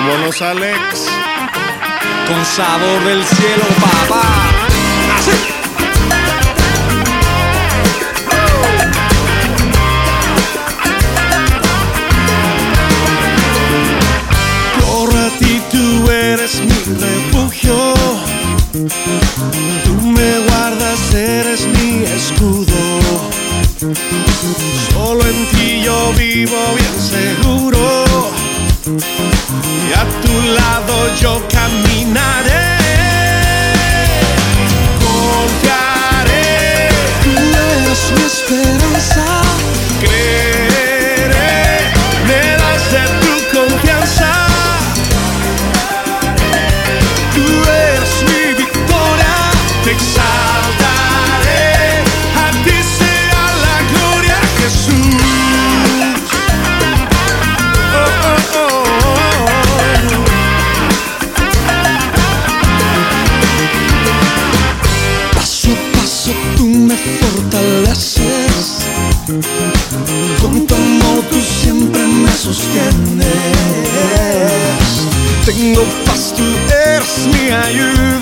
Vámonos, Alex. Con sabor del cielo, papá. Así. Ti, tú eres mi refugio. Tú me guardas, eres mi escudo. Solo en ti yo vivo bien seguro. Y a tu lado yo caminaré. sostenes. Tengo fast tú eres mi ayuda.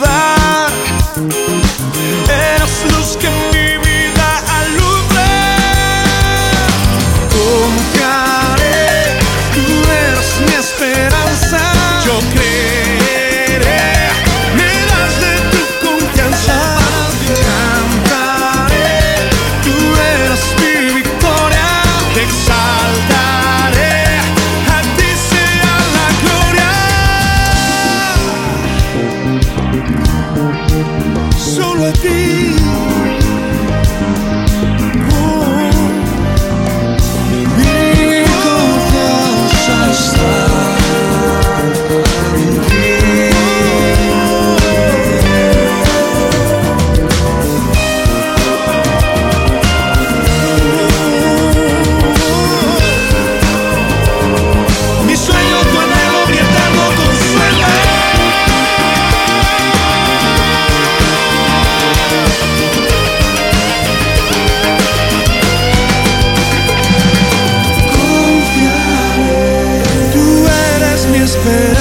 stars. despertar.